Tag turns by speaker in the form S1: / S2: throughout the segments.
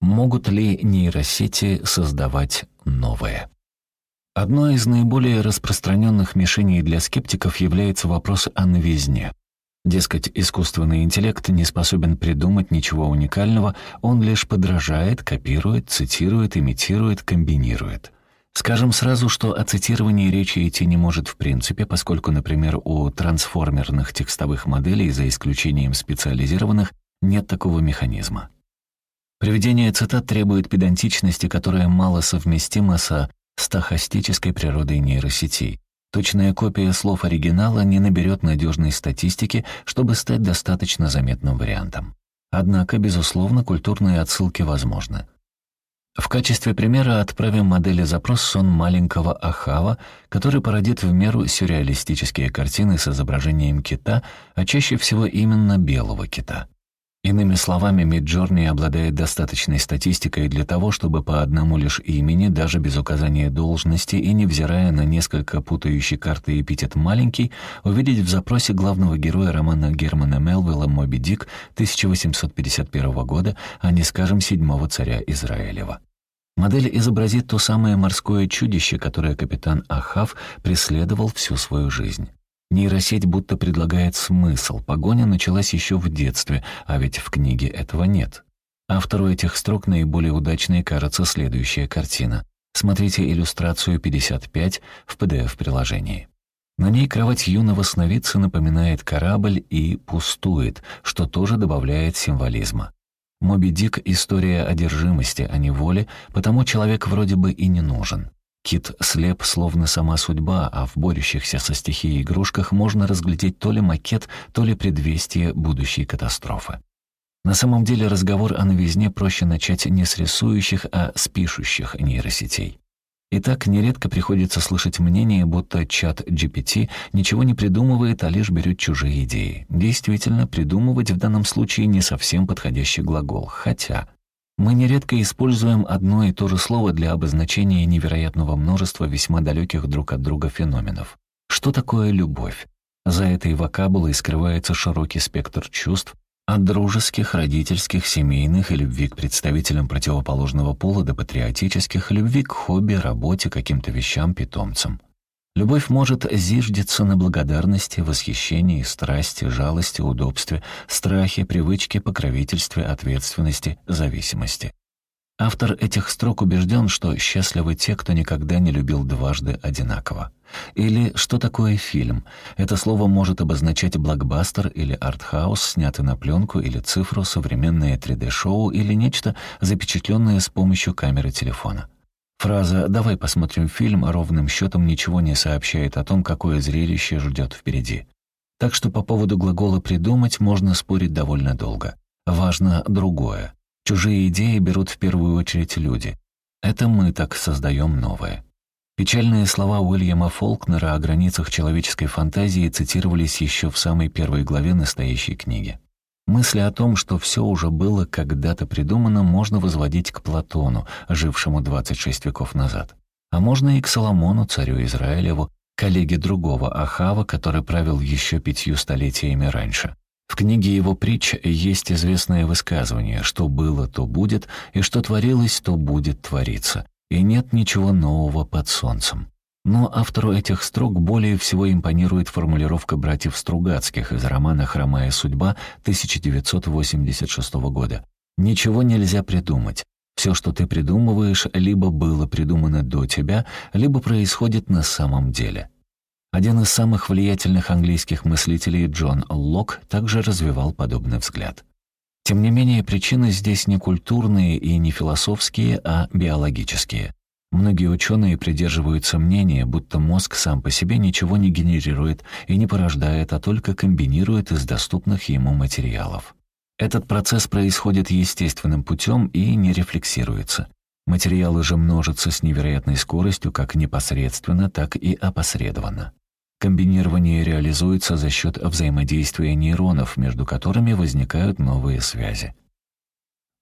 S1: Могут ли нейросети создавать новое? Одной из наиболее распространенных мишеней для скептиков является вопрос о новизне. Дескать, искусственный интеллект не способен придумать ничего уникального, он лишь подражает, копирует, цитирует, имитирует, комбинирует. Скажем сразу, что о цитировании речи идти не может в принципе, поскольку, например, у трансформерных текстовых моделей, за исключением специализированных, нет такого механизма. Приведение цитат требует педантичности, которая мало совместима со стахастической природой нейросетей. Точная копия слов оригинала не наберет надежной статистики, чтобы стать достаточно заметным вариантом. Однако, безусловно, культурные отсылки возможны. В качестве примера отправим модели запрос сон маленького Ахава, который породит в меру сюрреалистические картины с изображением кита, а чаще всего именно белого кита. Иными словами, Миджорни обладает достаточной статистикой для того, чтобы по одному лишь имени, даже без указания должности и невзирая на несколько путающие карты эпитет «маленький», увидеть в запросе главного героя романа Германа Мелвилла «Моби Дик» 1851 года, а не, скажем, седьмого царя Израилева. Модель изобразит то самое морское чудище, которое капитан Ахав преследовал всю свою жизнь. Нейросеть будто предлагает смысл. Погоня началась еще в детстве, а ведь в книге этого нет. Автору этих строк наиболее удачной кажется следующая картина. Смотрите иллюстрацию 55 в PDF-приложении. На ней кровать юного сновидца напоминает корабль и пустует, что тоже добавляет символизма. «Моби Дик» — история одержимости, а не воли, потому человек вроде бы и не нужен. Кит слеп, словно сама судьба, а в борющихся со стихией игрушках можно разглядеть то ли макет, то ли предвестие будущей катастрофы. На самом деле разговор о новизне проще начать не с рисующих, а с пишущих нейросетей. Итак, нередко приходится слышать мнение, будто чат GPT ничего не придумывает, а лишь берет чужие идеи. Действительно, придумывать в данном случае не совсем подходящий глагол, хотя мы нередко используем одно и то же слово для обозначения невероятного множества весьма далеких друг от друга феноменов. Что такое любовь? За этой вокабулой скрывается широкий спектр чувств, от дружеских, родительских, семейных и любви к представителям противоположного пола до патриотических, любви к хобби, работе, каким-то вещам, питомцам. Любовь может зиждиться на благодарности, восхищении, страсти, жалости, удобстве, страхе, привычке, покровительстве, ответственности, зависимости. Автор этих строк убежден, что счастливы те, кто никогда не любил дважды одинаково. Или что такое фильм? Это слово может обозначать блокбастер или артхаус, снятый на пленку или цифру, современное 3D-шоу или нечто, запечатленное с помощью камеры телефона. Фраза «давай посмотрим фильм» ровным счетом ничего не сообщает о том, какое зрелище ждет впереди. Так что по поводу глагола «придумать» можно спорить довольно долго. Важно другое. Чужие идеи берут в первую очередь люди. Это мы так создаем новое. Печальные слова Уильяма Фолкнера о границах человеческой фантазии цитировались еще в самой первой главе настоящей книги. Мысли о том, что все уже было когда-то придумано, можно возводить к Платону, жившему 26 веков назад. А можно и к Соломону, царю Израилеву, коллеге другого Ахава, который правил еще пятью столетиями раньше. В книге его притч есть известное высказывание «что было, то будет, и что творилось, то будет твориться, и нет ничего нового под солнцем». Но автору этих строк более всего импонирует формулировка братьев Стругацких из романа «Хромая судьба» 1986 года. «Ничего нельзя придумать. Все, что ты придумываешь, либо было придумано до тебя, либо происходит на самом деле». Один из самых влиятельных английских мыслителей Джон Лок также развивал подобный взгляд. Тем не менее, причины здесь не культурные и не философские, а биологические. Многие ученые придерживаются мнения, будто мозг сам по себе ничего не генерирует и не порождает, а только комбинирует из доступных ему материалов. Этот процесс происходит естественным путем и не рефлексируется. Материалы же множатся с невероятной скоростью как непосредственно, так и опосредованно. Комбинирование реализуется за счет взаимодействия нейронов, между которыми возникают новые связи.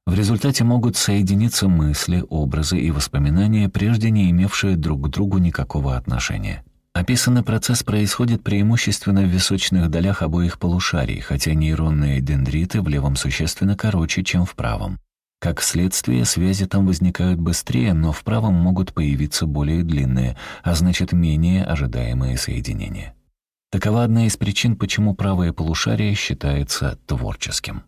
S1: В результате могут соединиться мысли, образы и воспоминания, прежде не имевшие друг к другу никакого отношения. Описанный процесс происходит преимущественно в височных долях обоих полушарий, хотя нейронные дендриты в левом существенно короче, чем в правом. Как следствие, связи там возникают быстрее, но в правом могут появиться более длинные, а значит менее ожидаемые соединения. Такова одна из причин, почему правое полушарие считается творческим.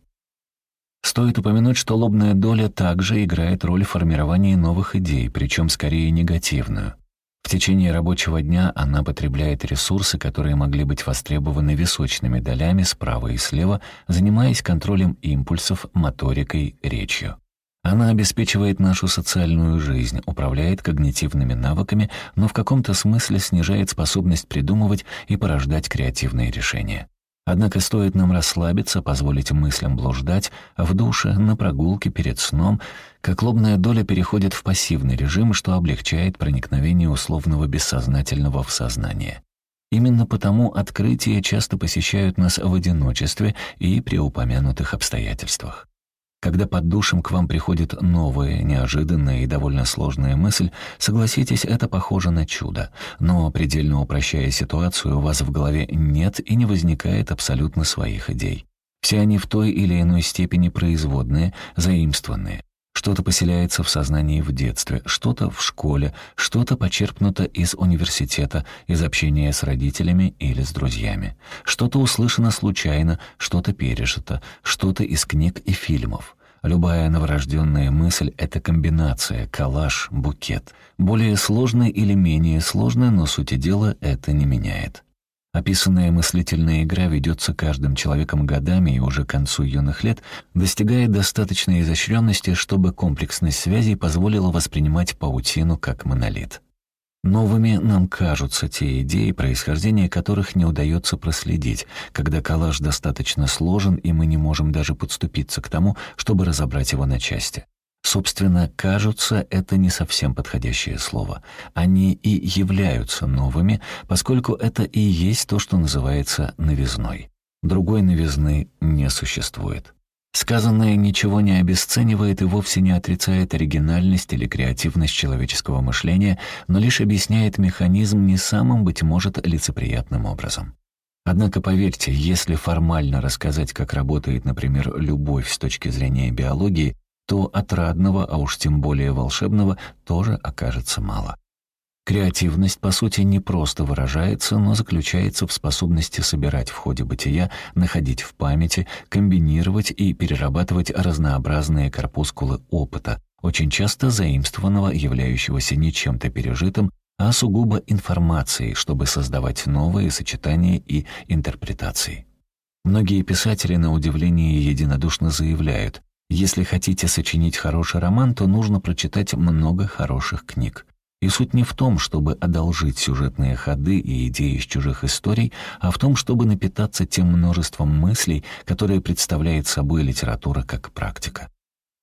S1: Стоит упомянуть, что лобная доля также играет роль в формировании новых идей, причем скорее негативную. В течение рабочего дня она потребляет ресурсы, которые могли быть востребованы височными долями справа и слева, занимаясь контролем импульсов, моторикой, речью. Она обеспечивает нашу социальную жизнь, управляет когнитивными навыками, но в каком-то смысле снижает способность придумывать и порождать креативные решения. Однако стоит нам расслабиться, позволить мыслям блуждать, в душе, на прогулке, перед сном, как лобная доля переходит в пассивный режим, что облегчает проникновение условного бессознательного в сознание. Именно потому открытия часто посещают нас в одиночестве и при упомянутых обстоятельствах. Когда под душем к вам приходит новая, неожиданная и довольно сложная мысль, согласитесь, это похоже на чудо. Но, предельно упрощая ситуацию, у вас в голове нет и не возникает абсолютно своих идей. Все они в той или иной степени производные, заимствованные. Что-то поселяется в сознании в детстве, что-то в школе, что-то почерпнуто из университета, из общения с родителями или с друзьями. Что-то услышано случайно, что-то пережито, что-то из книг и фильмов. Любая новорожденная мысль — это комбинация, коллаж, букет. Более сложная или менее сложная, но сути дела это не меняет. Описанная мыслительная игра ведется каждым человеком годами и уже к концу юных лет достигает достаточной изощренности, чтобы комплексность связей позволила воспринимать паутину как монолит. Новыми нам кажутся те идеи, происхождение которых не удается проследить, когда коллаж достаточно сложен, и мы не можем даже подступиться к тому, чтобы разобрать его на части. Собственно, «кажутся» — это не совсем подходящее слово. Они и являются новыми, поскольку это и есть то, что называется новизной. Другой новизны не существует. Сказанное ничего не обесценивает и вовсе не отрицает оригинальность или креативность человеческого мышления, но лишь объясняет механизм не самым, быть может, лицеприятным образом. Однако поверьте, если формально рассказать, как работает, например, любовь с точки зрения биологии, то отрадного, а уж тем более волшебного, тоже окажется мало. Креативность, по сути, не просто выражается, но заключается в способности собирать в ходе бытия, находить в памяти, комбинировать и перерабатывать разнообразные корпускулы опыта, очень часто заимствованного, являющегося не чем-то пережитым, а сугубо информацией, чтобы создавать новые сочетания и интерпретации. Многие писатели, на удивление, единодушно заявляют, если хотите сочинить хороший роман, то нужно прочитать много хороших книг. И суть не в том, чтобы одолжить сюжетные ходы и идеи из чужих историй, а в том, чтобы напитаться тем множеством мыслей, которые представляет собой литература как практика.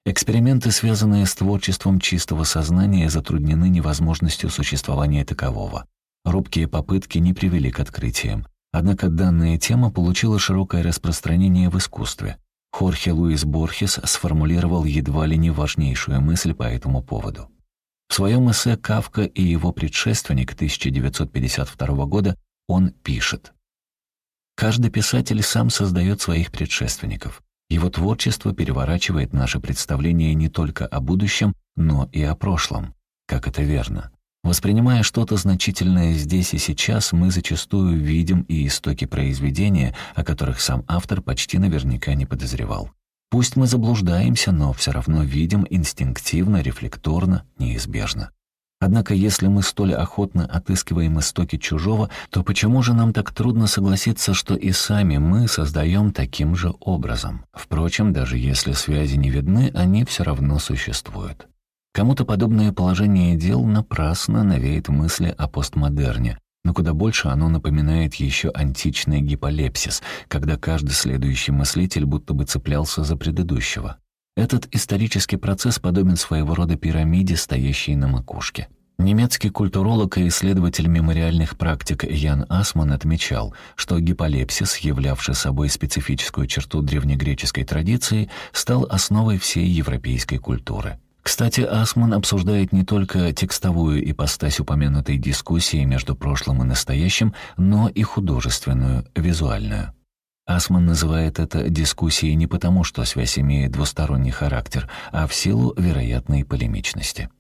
S1: Эксперименты, связанные с творчеством чистого сознания, затруднены невозможностью существования такового. Робкие попытки не привели к открытиям. Однако данная тема получила широкое распространение в искусстве. Хорхе Луис Борхес сформулировал едва ли не важнейшую мысль по этому поводу. В своем эссе «Кавка и его предшественник» 1952 года он пишет «Каждый писатель сам создает своих предшественников. Его творчество переворачивает наше представление не только о будущем, но и о прошлом. Как это верно? Воспринимая что-то значительное здесь и сейчас, мы зачастую видим и истоки произведения, о которых сам автор почти наверняка не подозревал. Пусть мы заблуждаемся, но все равно видим инстинктивно, рефлекторно, неизбежно. Однако если мы столь охотно отыскиваем истоки чужого, то почему же нам так трудно согласиться, что и сами мы создаем таким же образом? Впрочем, даже если связи не видны, они все равно существуют. Кому-то подобное положение дел напрасно навеет мысли о постмодерне, но куда больше оно напоминает еще античный гиполепсис, когда каждый следующий мыслитель будто бы цеплялся за предыдущего. Этот исторический процесс подобен своего рода пирамиде, стоящей на макушке. Немецкий культуролог и исследователь мемориальных практик Ян Асман отмечал, что гиполепсис, являвший собой специфическую черту древнегреческой традиции, стал основой всей европейской культуры. Кстати, Асман обсуждает не только текстовую ипостась упомянутой дискуссии между прошлым и настоящим, но и художественную, визуальную. Асман называет это дискуссией не потому, что связь имеет двусторонний характер, а в силу вероятной полемичности.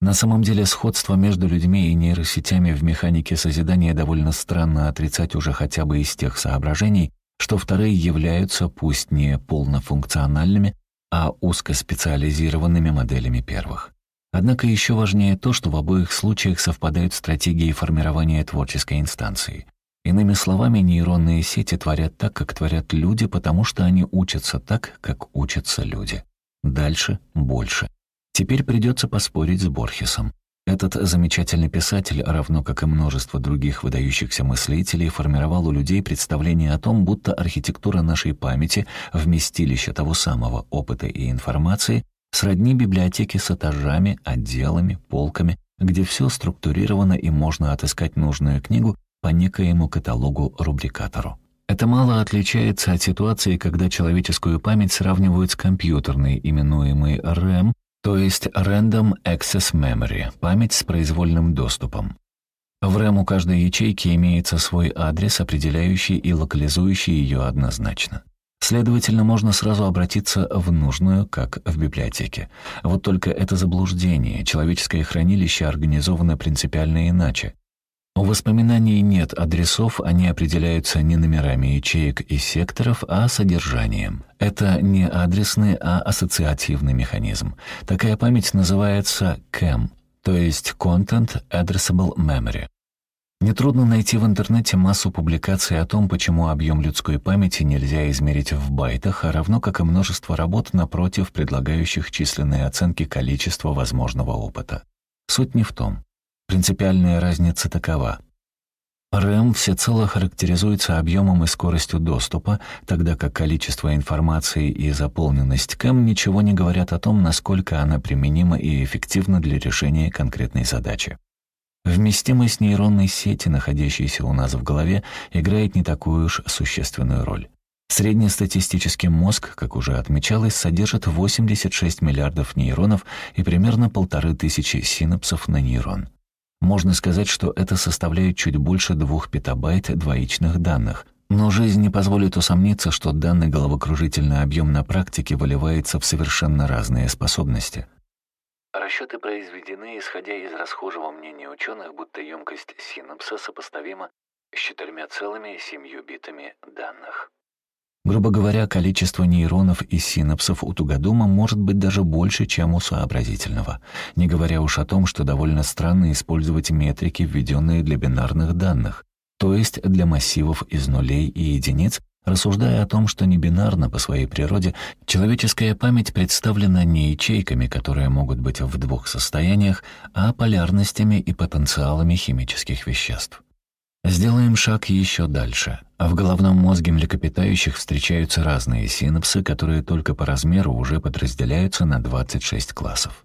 S1: На самом деле сходство между людьми и нейросетями в механике созидания довольно странно отрицать уже хотя бы из тех соображений, что вторые являются пусть не полнофункциональными, а узкоспециализированными моделями первых. Однако еще важнее то, что в обоих случаях совпадают стратегии формирования творческой инстанции. Иными словами, нейронные сети творят так, как творят люди, потому что они учатся так, как учатся люди. Дальше — больше. Теперь придется поспорить с Борхесом. Этот замечательный писатель, равно как и множество других выдающихся мыслителей, формировал у людей представление о том, будто архитектура нашей памяти, вместилище того самого опыта и информации, сродни библиотеке с этажами, отделами, полками, где все структурировано и можно отыскать нужную книгу по некоему каталогу-рубрикатору. Это мало отличается от ситуации, когда человеческую память сравнивают с компьютерной, именуемой RAM, то есть Random Access Memory, память с произвольным доступом. В RAM у каждой ячейки имеется свой адрес, определяющий и локализующий ее однозначно. Следовательно, можно сразу обратиться в нужную, как в библиотеке. Вот только это заблуждение. Человеческое хранилище организовано принципиально иначе. У воспоминаний нет адресов, они определяются не номерами ячеек и секторов, а содержанием. Это не адресный, а ассоциативный механизм. Такая память называется CAM, то есть Content Addressable Memory. Нетрудно найти в интернете массу публикаций о том, почему объем людской памяти нельзя измерить в байтах, а равно как и множество работ напротив, предлагающих численные оценки количества возможного опыта. Суть не в том. Принципиальная разница такова. RAM всецело характеризуется объемом и скоростью доступа, тогда как количество информации и заполненность CAM ничего не говорят о том, насколько она применима и эффективна для решения конкретной задачи. Вместимость нейронной сети, находящейся у нас в голове, играет не такую уж существенную роль. Среднестатистический мозг, как уже отмечалось, содержит 86 миллиардов нейронов и примерно полторы тысячи синапсов на нейрон. Можно сказать, что это составляет чуть больше двух петабайт двоичных данных. Но жизнь не позволит усомниться, что данный головокружительный объем на практике выливается в совершенно разные способности.
S2: Расчеты произведены, исходя из расхожего мнения ученых, будто емкость синапса сопоставима с четырьмя целыми семью битами данных.
S1: Грубо говоря, количество нейронов и синапсов у тугодума может быть даже больше, чем у сообразительного. Не говоря уж о том, что довольно странно использовать метрики, введенные для бинарных данных, то есть для массивов из нулей и единиц, рассуждая о том, что не бинарно по своей природе, человеческая память представлена не ячейками, которые могут быть в двух состояниях, а полярностями и потенциалами химических веществ. Сделаем шаг еще дальше. В головном мозге млекопитающих встречаются разные синапсы, которые только по размеру уже подразделяются на 26 классов.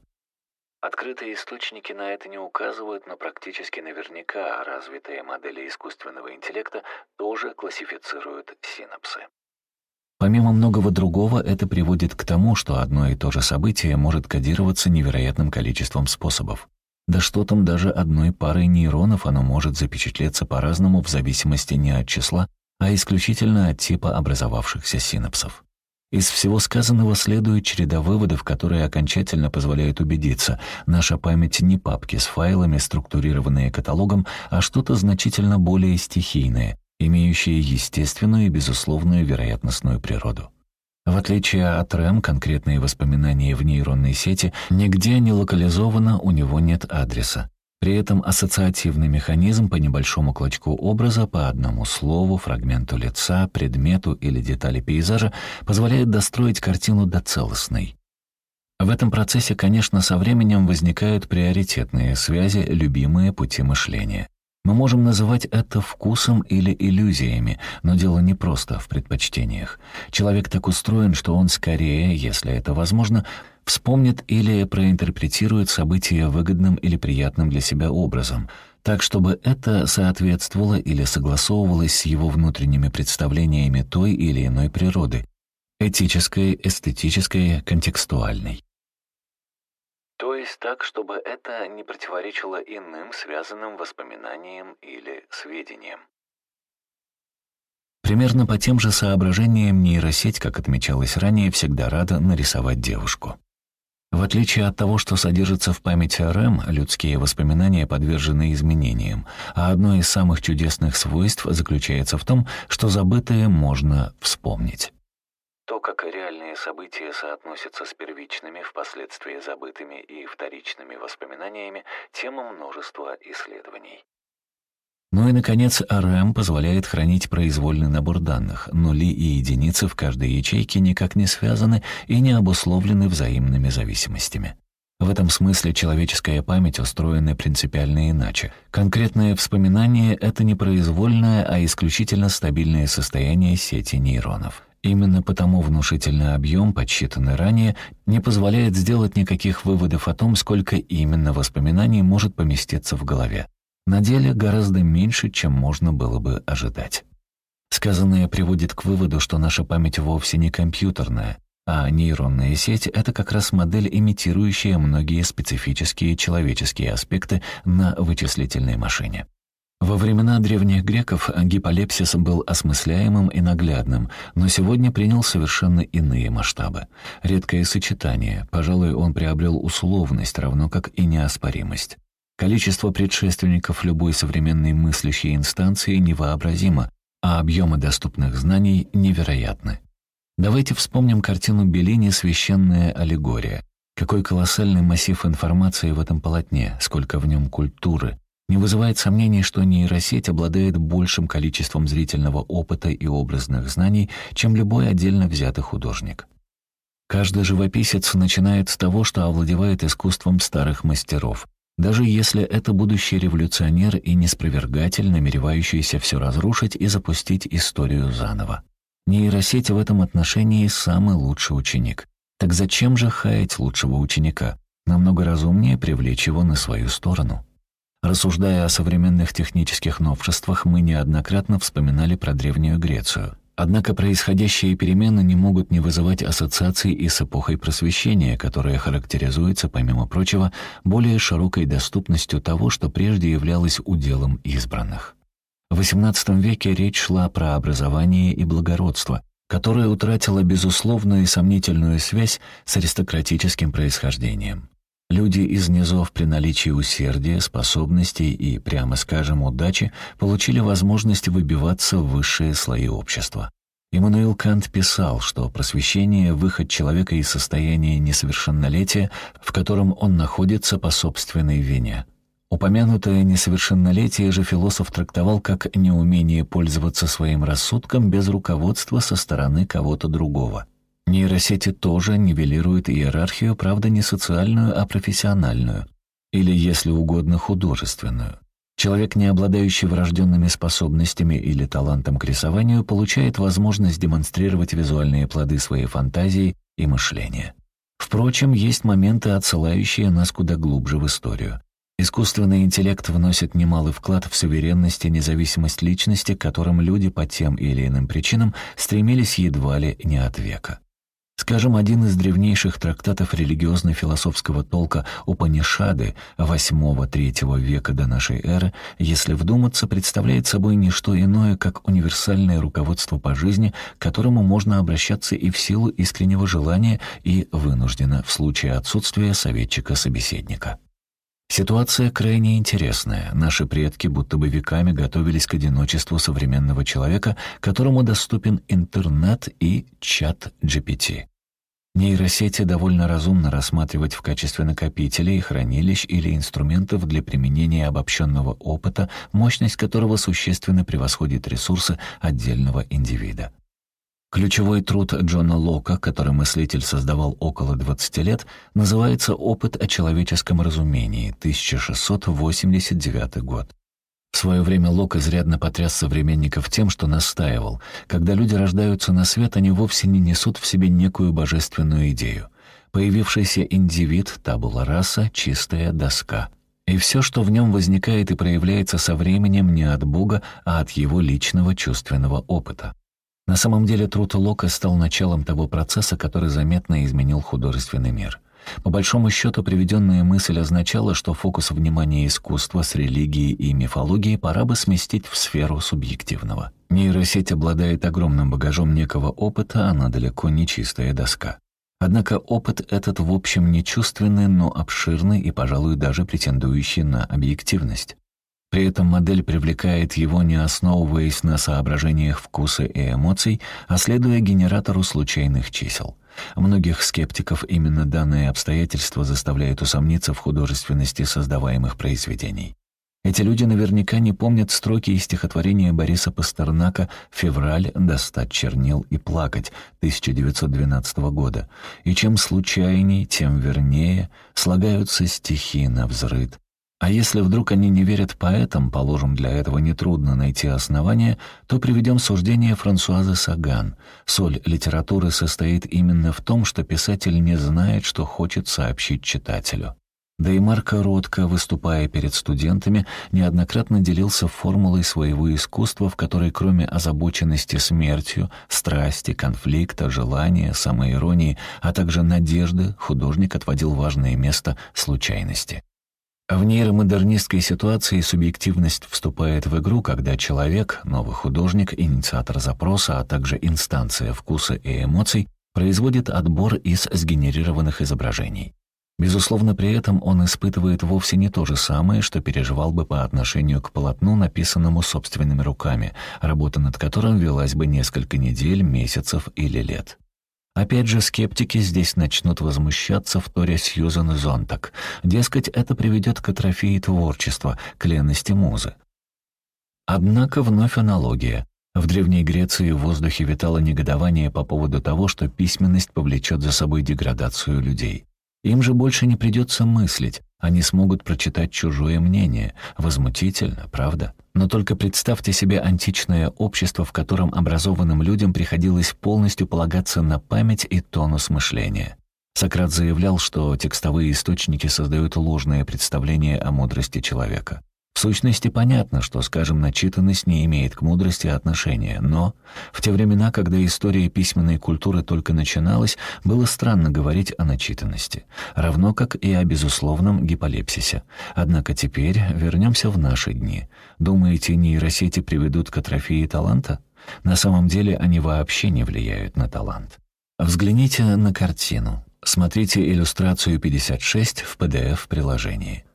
S2: Открытые источники на это не указывают, но практически наверняка развитые модели искусственного интеллекта тоже классифицируют синапсы.
S1: Помимо многого другого, это приводит к тому, что одно и то же событие может кодироваться невероятным количеством способов. Да что там, даже одной парой нейронов оно может запечатлеться по-разному в зависимости не от числа, а исключительно от типа образовавшихся синапсов. Из всего сказанного следует череда выводов, которые окончательно позволяют убедиться, наша память не папки с файлами, структурированные каталогом, а что-то значительно более стихийное, имеющее естественную и безусловную вероятностную природу. В отличие от РЭМ, конкретные воспоминания в нейронной сети нигде не локализовано, у него нет адреса. При этом ассоциативный механизм по небольшому клочку образа, по одному слову, фрагменту лица, предмету или детали пейзажа позволяет достроить картину до целостной. В этом процессе, конечно, со временем возникают приоритетные связи, любимые пути мышления. Мы можем называть это вкусом или иллюзиями, но дело не просто в предпочтениях. Человек так устроен, что он скорее, если это возможно, вспомнит или проинтерпретирует события выгодным или приятным для себя образом, так чтобы это соответствовало или согласовывалось с его внутренними представлениями той или иной природы, этической, эстетической, контекстуальной.
S2: Есть так, чтобы это не противоречило иным связанным воспоминаниям или сведениям.
S1: Примерно по тем же соображениям нейросеть, как отмечалось ранее, всегда рада нарисовать девушку. В отличие от того, что содержится в памяти РМ, людские воспоминания подвержены изменениям, а одно из самых чудесных свойств заключается в том, что забытое можно вспомнить.
S2: То, как реальные события соотносятся с первичными, впоследствии забытыми и вторичными воспоминаниями, тема множества исследований.
S1: Ну и, наконец, РМ позволяет хранить произвольный набор данных. Нули и единицы в каждой ячейке никак не связаны и не обусловлены взаимными зависимостями. В этом смысле человеческая память устроена принципиально иначе. Конкретное вспоминание — это не произвольное, а исключительно стабильное состояние сети нейронов. Именно потому внушительный объем, подсчитанный ранее, не позволяет сделать никаких выводов о том, сколько именно воспоминаний может поместиться в голове. На деле гораздо меньше, чем можно было бы ожидать. Сказанное приводит к выводу, что наша память вовсе не компьютерная, а нейронная сеть — это как раз модель, имитирующая многие специфические человеческие аспекты на вычислительной машине. Во времена древних греков гиполепсис был осмысляемым и наглядным, но сегодня принял совершенно иные масштабы. Редкое сочетание, пожалуй, он приобрел условность, равно как и неоспоримость. Количество предшественников любой современной мыслящей инстанции невообразимо, а объемы доступных знаний невероятны. Давайте вспомним картину Беллини «Священная аллегория». Какой колоссальный массив информации в этом полотне, сколько в нем культуры. Не вызывает сомнений, что нейросеть обладает большим количеством зрительного опыта и образных знаний, чем любой отдельно взятый художник. Каждый живописец начинает с того, что овладевает искусством старых мастеров, даже если это будущий революционер и неспровергатель, намеревающийся все разрушить и запустить историю заново. Нейросеть в этом отношении самый лучший ученик. Так зачем же хаять лучшего ученика? Намного разумнее привлечь его на свою сторону. Рассуждая о современных технических новшествах, мы неоднократно вспоминали про Древнюю Грецию. Однако происходящие перемены не могут не вызывать ассоциаций и с эпохой просвещения, которая характеризуется, помимо прочего, более широкой доступностью того, что прежде являлось уделом избранных. В XVIII веке речь шла про образование и благородство, которое утратило безусловную и сомнительную связь с аристократическим происхождением. Люди из низов при наличии усердия, способностей и, прямо скажем, удачи получили возможность выбиваться в высшие слои общества. Иммануил Кант писал, что просвещение — выход человека из состояния несовершеннолетия, в котором он находится по собственной вине. Упомянутое несовершеннолетие же философ трактовал как неумение пользоваться своим рассудком без руководства со стороны кого-то другого — Нейросети тоже нивелируют иерархию, правда, не социальную, а профессиональную, или, если угодно, художественную. Человек, не обладающий врожденными способностями или талантом к рисованию, получает возможность демонстрировать визуальные плоды своей фантазии и мышления. Впрочем, есть моменты, отсылающие нас куда глубже в историю. Искусственный интеллект вносит немалый вклад в суверенность и независимость личности, к которым люди по тем или иным причинам стремились едва ли не от века. Скажем, один из древнейших трактатов религиозно-философского толка Упанишады VIII-III века до нашей эры, если вдуматься, представляет собой не что иное, как универсальное руководство по жизни, к которому можно обращаться и в силу искреннего желания, и вынужденно в случае отсутствия советчика-собеседника. Ситуация крайне интересная. Наши предки будто бы веками готовились к одиночеству современного человека, которому доступен интернет и чат GPT. Нейросети довольно разумно рассматривать в качестве накопителей, хранилищ или инструментов для применения обобщенного опыта, мощность которого существенно превосходит ресурсы отдельного индивида. Ключевой труд Джона Лока, который мыслитель создавал около 20 лет, называется «Опыт о человеческом разумении», 1689 год. В свое время Лок изрядно потряс современников тем, что настаивал. Когда люди рождаются на свет, они вовсе не несут в себе некую божественную идею. Появившийся индивид, табула раса, чистая доска. И все, что в нем возникает и проявляется со временем не от Бога, а от его личного чувственного опыта. На самом деле труд Лока стал началом того процесса, который заметно изменил художественный мир — По большому счету, приведенная мысль означала, что фокус внимания искусства с религией и мифологией пора бы сместить в сферу субъективного. Нейросеть обладает огромным багажом некого опыта, она далеко не чистая доска. Однако опыт этот в общем не чувственный, но обширный и, пожалуй, даже претендующий на объективность. При этом модель привлекает его, не основываясь на соображениях вкуса и эмоций, а следуя генератору случайных чисел. Многих скептиков именно данное обстоятельство заставляет усомниться в художественности создаваемых произведений. Эти люди наверняка не помнят строки из стихотворения Бориса Пастернака «Февраль. Достать чернил и плакать» 1912 года. И чем случайней, тем вернее слагаются стихи на взрыд. А если вдруг они не верят поэтам, положим, для этого нетрудно найти основания, то приведем суждение Франсуазы Саган. Соль литературы состоит именно в том, что писатель не знает, что хочет сообщить читателю. Да и Марко Ротко, выступая перед студентами, неоднократно делился формулой своего искусства, в которой кроме озабоченности смертью, страсти, конфликта, желания, самоиронии, а также надежды, художник отводил важное место случайности. В нейромодернистской ситуации субъективность вступает в игру, когда человек, новый художник, инициатор запроса, а также инстанция вкуса и эмоций производит отбор из сгенерированных изображений. Безусловно, при этом он испытывает вовсе не то же самое, что переживал бы по отношению к полотну, написанному собственными руками, работа над которым велась бы несколько недель, месяцев или лет. Опять же, скептики здесь начнут возмущаться в торе Сьюзан Зонтак. Дескать, это приведет к атрофии творчества, к лености музы. Однако вновь аналогия. В Древней Греции в воздухе витало негодование по поводу того, что письменность повлечет за собой деградацию людей. Им же больше не придется мыслить, они смогут прочитать чужое мнение. Возмутительно, правда? Но только представьте себе античное общество, в котором образованным людям приходилось полностью полагаться на память и тонус мышления. Сократ заявлял, что текстовые источники создают ложное представление о мудрости человека. В сущности, понятно, что, скажем, начитанность не имеет к мудрости отношения, но в те времена, когда история письменной культуры только начиналась, было странно говорить о начитанности, равно как и о безусловном гиполепсисе. Однако теперь вернемся в наши дни. Думаете, нейросети приведут к атрофии таланта? На самом деле они вообще не влияют на талант. Взгляните на картину. Смотрите иллюстрацию 56 в PDF-приложении.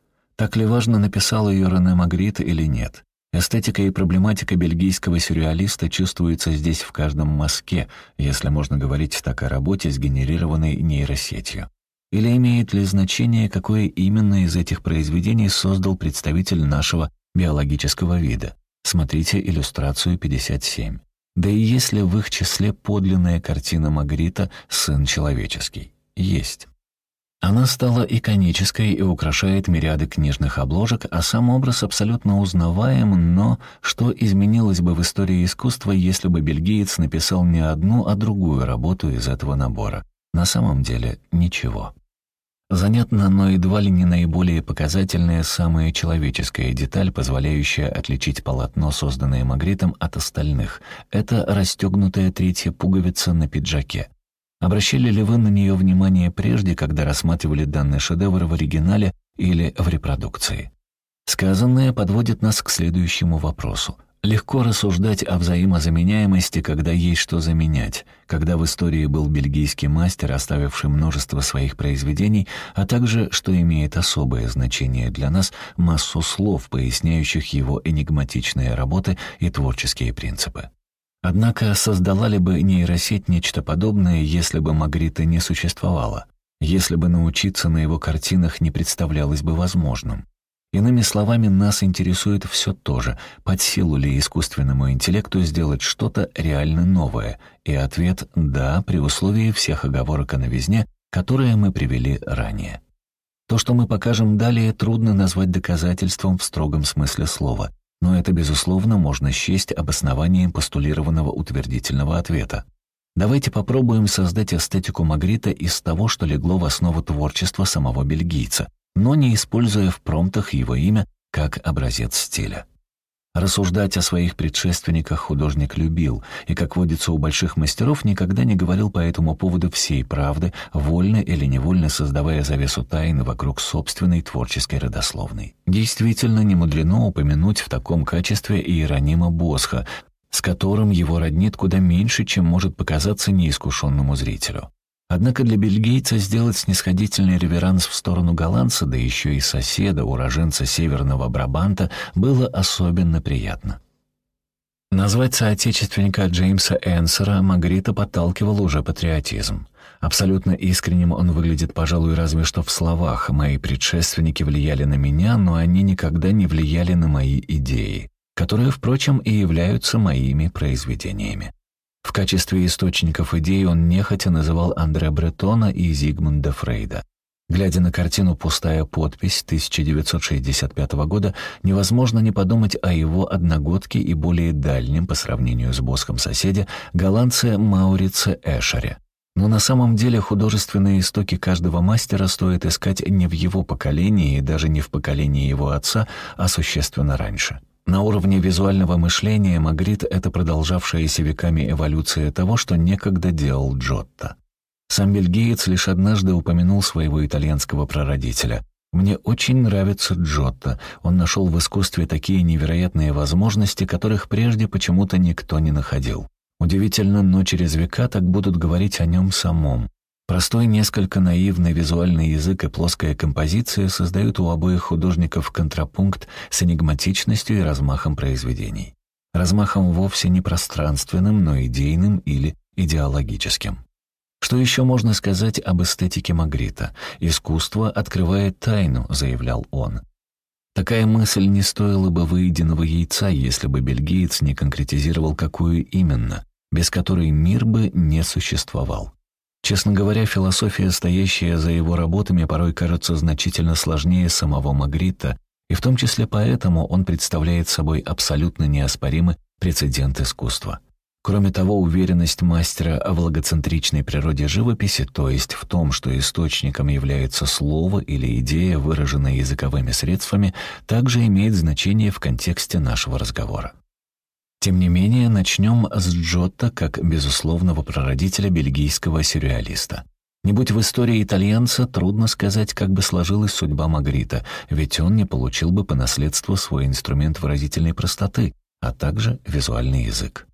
S1: Так ли важно, написал ее Рене Магрит или нет? Эстетика и проблематика бельгийского сюрреалиста чувствуется здесь в каждом мазке, если можно говорить так о работе, сгенерированной нейросетью. Или имеет ли значение, какое именно из этих произведений создал представитель нашего биологического вида? Смотрите иллюстрацию 57. Да и есть ли в их числе подлинная картина Магрита «Сын человеческий»? Есть. Она стала иконической и украшает мириады книжных обложек, а сам образ абсолютно узнаваем, но что изменилось бы в истории искусства, если бы бельгиец написал не одну, а другую работу из этого набора? На самом деле ничего. Занятно, но едва ли не наиболее показательная самая человеческая деталь, позволяющая отличить полотно, созданное Магритом, от остальных. Это расстегнутая третья пуговица на пиджаке. Обращали ли вы на нее внимание прежде, когда рассматривали данный шедевр в оригинале или в репродукции? Сказанное подводит нас к следующему вопросу. Легко рассуждать о взаимозаменяемости, когда есть что заменять, когда в истории был бельгийский мастер, оставивший множество своих произведений, а также, что имеет особое значение для нас, массу слов, поясняющих его энигматичные работы и творческие принципы. Однако создала ли бы нейросеть нечто подобное, если бы Магрита не существовало, если бы научиться на его картинах не представлялось бы возможным? Иными словами, нас интересует все то же, под силу ли искусственному интеллекту сделать что-то реально новое, и ответ «да» при условии всех оговорок о новизне, которые мы привели ранее. То, что мы покажем далее, трудно назвать доказательством в строгом смысле слова — но это, безусловно, можно счесть обоснованием постулированного утвердительного ответа. Давайте попробуем создать эстетику Магрита из того, что легло в основу творчества самого бельгийца, но не используя в промптах его имя как образец стиля. Рассуждать о своих предшественниках художник любил, и, как водится у больших мастеров, никогда не говорил по этому поводу всей правды, вольно или невольно создавая завесу тайны вокруг собственной творческой родословной. Действительно, не мудрено упомянуть в таком качестве Иеронима Босха, с которым его роднит куда меньше, чем может показаться неискушенному зрителю. Однако для бельгийца сделать снисходительный реверанс в сторону голландца, да еще и соседа, уроженца Северного Брабанта, было особенно приятно. Назвать соотечественника Джеймса Энсера Магрита подталкивал уже патриотизм. Абсолютно искренним он выглядит, пожалуй, разве что в словах. Мои предшественники влияли на меня, но они никогда не влияли на мои идеи, которые, впрочем, и являются моими произведениями. В качестве источников идей он нехотя называл Андре Бретона и Зигмунда Фрейда. Глядя на картину «Пустая подпись» 1965 года, невозможно не подумать о его одногодке и более дальнем по сравнению с Боском соседе голландце Маурице Эшере. Но на самом деле художественные истоки каждого мастера стоит искать не в его поколении и даже не в поколении его отца, а существенно раньше. На уровне визуального мышления Магрит — это продолжавшаяся веками эволюция того, что некогда делал Джотто. Сам бельгиец лишь однажды упомянул своего итальянского прародителя. «Мне очень нравится Джотто. Он нашел в искусстве такие невероятные возможности, которых прежде почему-то никто не находил. Удивительно, но через века так будут говорить о нем самом. Простой, несколько наивный визуальный язык и плоская композиция создают у обоих художников контрапункт с энигматичностью и размахом произведений. Размахом вовсе не пространственным, но идейным или идеологическим. Что еще можно сказать об эстетике Магрита? «Искусство открывает тайну», — заявлял он. Такая мысль не стоила бы выеденного яйца, если бы бельгиец не конкретизировал, какую именно, без которой мир бы не существовал. Честно говоря, философия, стоящая за его работами, порой кажется значительно сложнее самого Магрита, и в том числе поэтому он представляет собой абсолютно неоспоримый прецедент искусства. Кроме того, уверенность мастера о влагоцентричной природе живописи, то есть в том, что источником является слово или идея, выраженная языковыми средствами, также имеет значение в контексте нашего разговора. Тем не менее, начнем с Джотто как безусловного прародителя бельгийского сюрреалиста. Не будь в истории итальянца, трудно сказать, как бы сложилась судьба Магрита, ведь он не получил бы по наследству свой инструмент выразительной простоты, а также визуальный язык.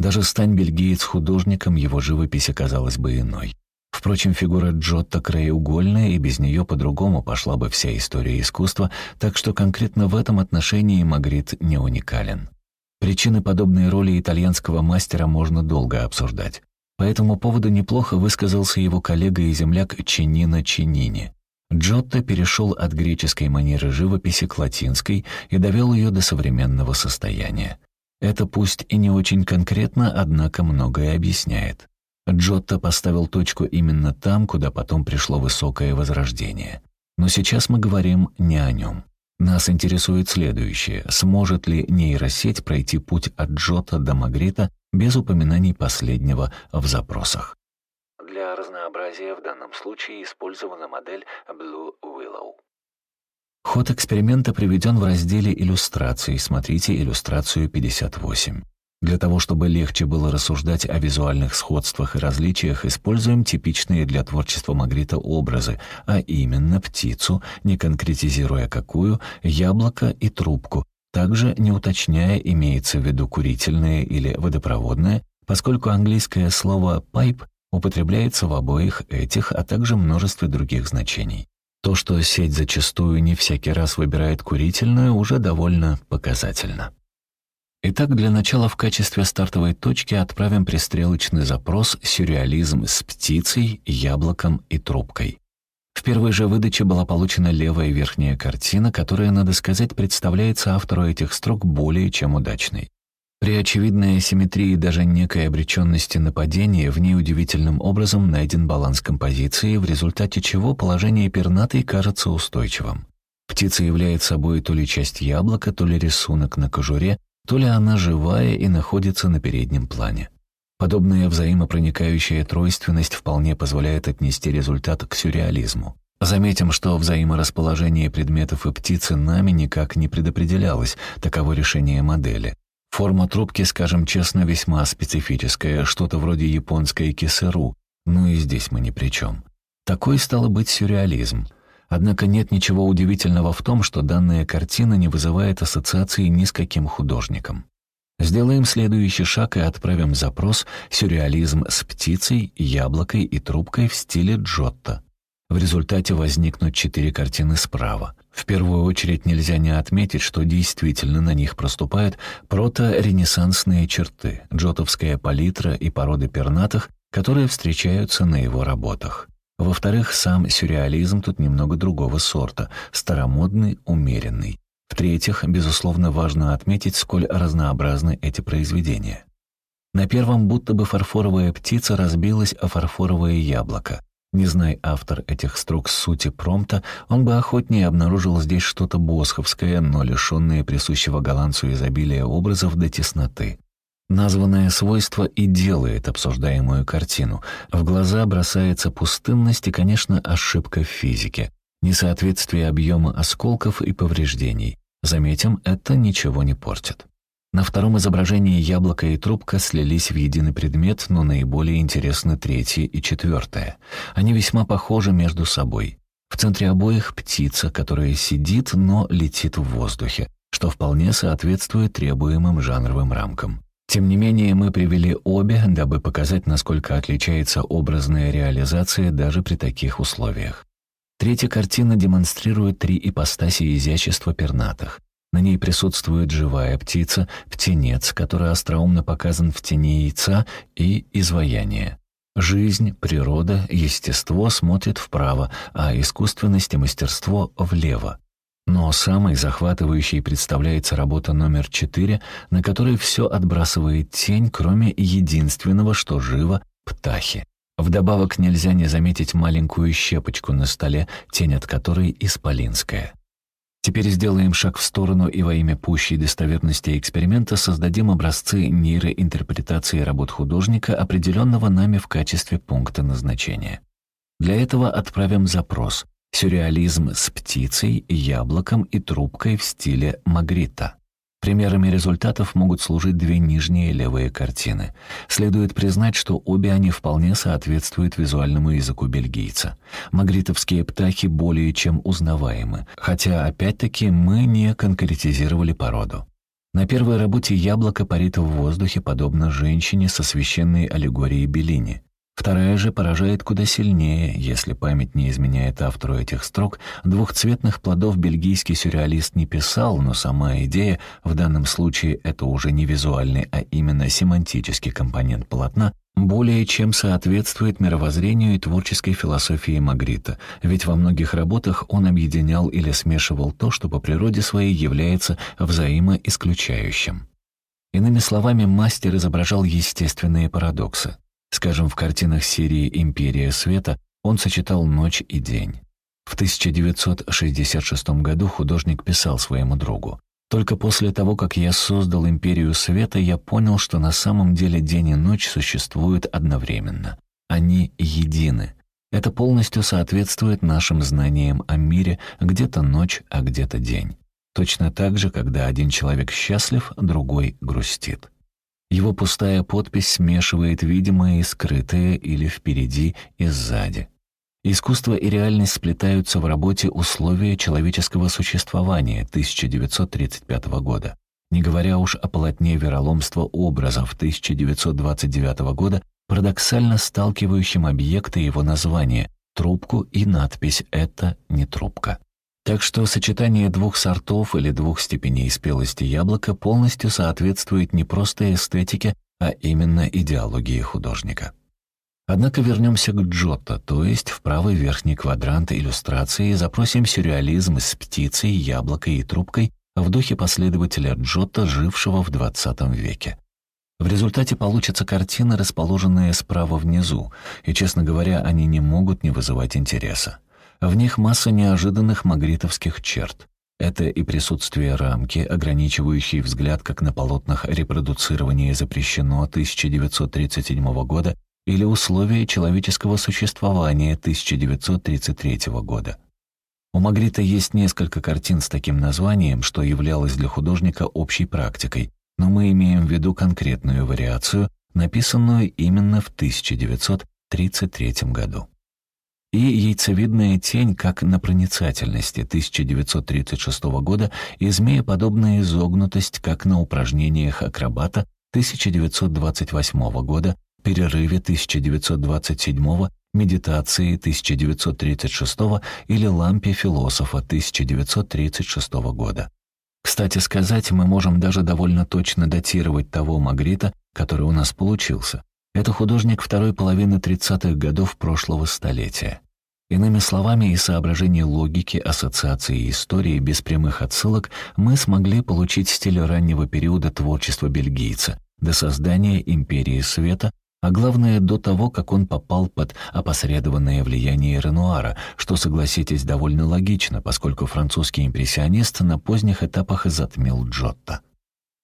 S1: Даже стань бельгиец художником, его живопись оказалась бы иной. Впрочем, фигура Джотто краеугольная, и без нее по-другому пошла бы вся история искусства, так что конкретно в этом отношении Магрит не уникален. Причины подобной роли итальянского мастера можно долго обсуждать. По этому поводу неплохо высказался его коллега и земляк Чинина Чинини. Джотто перешел от греческой манеры живописи к латинской и довел ее до современного состояния. Это пусть и не очень конкретно, однако многое объясняет. Джотто поставил точку именно там, куда потом пришло высокое возрождение. Но сейчас мы говорим не о нем. Нас интересует следующее. Сможет ли нейросеть пройти путь от Джота до Магрита без упоминаний последнего в запросах?
S2: Для разнообразия в данном случае использована модель Blue Willow.
S1: Ход эксперимента приведен в разделе «Иллюстрации». Смотрите иллюстрацию 58. Для того, чтобы легче было рассуждать о визуальных сходствах и различиях, используем типичные для творчества Магрита образы, а именно птицу, не конкретизируя какую, яблоко и трубку, также не уточняя, имеется в виду курительное или водопроводное, поскольку английское слово «pipe» употребляется в обоих этих, а также множестве других значений. То, что сеть зачастую не всякий раз выбирает курительное, уже довольно показательно. Итак, для начала в качестве стартовой точки отправим пристрелочный запрос «Сюрреализм с птицей, яблоком и трубкой». В первой же выдаче была получена левая верхняя картина, которая, надо сказать, представляется автору этих строк более чем удачной. При очевидной асимметрии даже некой обреченности нападения в ней удивительным образом найден баланс композиции, в результате чего положение пернатой кажется устойчивым. Птица является собой то ли часть яблока, то ли рисунок на кожуре, то ли она живая и находится на переднем плане. Подобная взаимопроникающая тройственность вполне позволяет отнести результат к сюрреализму. Заметим, что взаиморасположение предметов и птицы нами никак не предопределялось, таково решение модели. Форма трубки, скажем честно, весьма специфическая, что-то вроде японской кисеру, ну и здесь мы ни при чем. Такой стало быть сюрреализм. Однако нет ничего удивительного в том, что данная картина не вызывает ассоциации ни с каким художником. Сделаем следующий шаг и отправим запрос «Сюрреализм с птицей, яблокой и трубкой в стиле Джотто». В результате возникнут четыре картины справа. В первую очередь нельзя не отметить, что действительно на них проступают прото-ренессансные черты, джотовская палитра и породы пернатых, которые встречаются на его работах. Во-вторых, сам сюрреализм тут немного другого сорта, старомодный, умеренный. В-третьих, безусловно, важно отметить, сколь разнообразны эти произведения. На первом будто бы фарфоровая птица разбилась о фарфоровое яблоко. Не зная автор этих строк сути промта, он бы охотнее обнаружил здесь что-то босховское, но лишенное присущего голландцу изобилия образов до тесноты. Названное свойство и делает обсуждаемую картину. В глаза бросается пустынность и, конечно, ошибка в физике. Несоответствие объема осколков и повреждений. Заметим, это ничего не портит. На втором изображении яблоко и трубка слились в единый предмет, но наиболее интересны третье и четвертое. Они весьма похожи между собой. В центре обоих птица, которая сидит, но летит в воздухе, что вполне соответствует требуемым жанровым рамкам. Тем не менее, мы привели обе, дабы показать, насколько отличается образная реализация даже при таких условиях. Третья картина демонстрирует три ипостаси изящества пернатых. На ней присутствует живая птица, птенец, который остроумно показан в тени яйца, и изваяние. Жизнь, природа, естество смотрят вправо, а искусственность и мастерство — влево. Но самой захватывающей представляется работа номер четыре, на которой все отбрасывает тень, кроме единственного, что живо — птахи. Вдобавок нельзя не заметить маленькую щепочку на столе, тень от которой исполинская. Теперь сделаем шаг в сторону и во имя пущей достоверности эксперимента создадим образцы нейроинтерпретации работ художника, определенного нами в качестве пункта назначения. Для этого отправим запрос «Сюрреализм с птицей, яблоком и трубкой в стиле Магрита». Примерами результатов могут служить две нижние левые картины. Следует признать, что обе они вполне соответствуют визуальному языку бельгийца. Магритовские птахи более чем узнаваемы, хотя, опять-таки, мы не конкретизировали породу. На первой работе яблоко парит в воздухе, подобно женщине со священной аллегорией Беллини. Вторая же поражает куда сильнее, если память не изменяет автору этих строк. Двухцветных плодов бельгийский сюрреалист не писал, но сама идея, в данном случае это уже не визуальный, а именно семантический компонент полотна, более чем соответствует мировоззрению и творческой философии Магрита, ведь во многих работах он объединял или смешивал то, что по природе своей является взаимоисключающим. Иными словами, мастер изображал естественные парадоксы. Скажем, в картинах серии «Империя света» он сочетал ночь и день. В 1966 году художник писал своему другу «Только после того, как я создал «Империю света», я понял, что на самом деле день и ночь существуют одновременно. Они едины. Это полностью соответствует нашим знаниям о мире, где-то ночь, а где-то день. Точно так же, когда один человек счастлив, другой грустит. Его пустая подпись смешивает видимое и скрытое или впереди и сзади. Искусство и реальность сплетаются в работе «Условия человеческого существования» 1935 года. Не говоря уж о полотне вероломства образов 1929 года, парадоксально сталкивающем объекты его названия, трубку и надпись «Это не трубка». Так что сочетание двух сортов или двух степеней спелости яблока полностью соответствует не просто эстетике, а именно идеологии художника. Однако вернемся к Джотто, то есть в правый верхний квадрант иллюстрации запросим сюрреализм с птицей, яблокой и трубкой в духе последователя Джотто, жившего в XX веке. В результате получатся картины, расположенные справа внизу, и, честно говоря, они не могут не вызывать интереса. В них масса неожиданных магритовских черт. Это и присутствие рамки, ограничивающей взгляд, как на полотнах репродуцирование запрещено 1937 года, или «Условия человеческого существования» 1933 года. У Магрита есть несколько картин с таким названием, что являлось для художника общей практикой, но мы имеем в виду конкретную вариацию, написанную именно в 1933 году. И «Яйцевидная тень как на проницательности» 1936 года и «Змееподобная изогнутость как на упражнениях акробата» 1928 года, «Перерыве» 1927 «Медитации» 1936 или «Лампе философа» 1936 года. Кстати сказать, мы можем даже довольно точно датировать того Магрита, который у нас получился. Это художник второй половины 30-х годов прошлого столетия. Иными словами, из соображений логики, ассоциации и истории без прямых отсылок мы смогли получить стиль раннего периода творчества бельгийца, до создания империи света, а главное, до того, как он попал под опосредованное влияние Ренуара, что, согласитесь, довольно логично, поскольку французский импрессионист на поздних этапах затмил Джотто.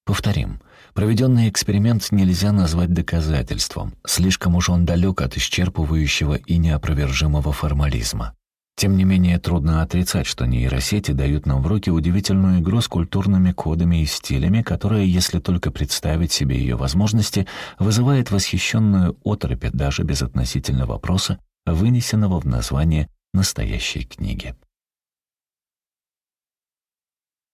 S1: Повторим, проведенный эксперимент нельзя назвать доказательством, слишком уж он далек от исчерпывающего и неопровержимого формализма. Тем не менее, трудно отрицать, что нейросети дают нам в руки удивительную игру с культурными кодами и стилями, которая, если только представить себе ее возможности, вызывает восхищенную оторопь даже без относительно вопроса, вынесенного в название настоящей книги.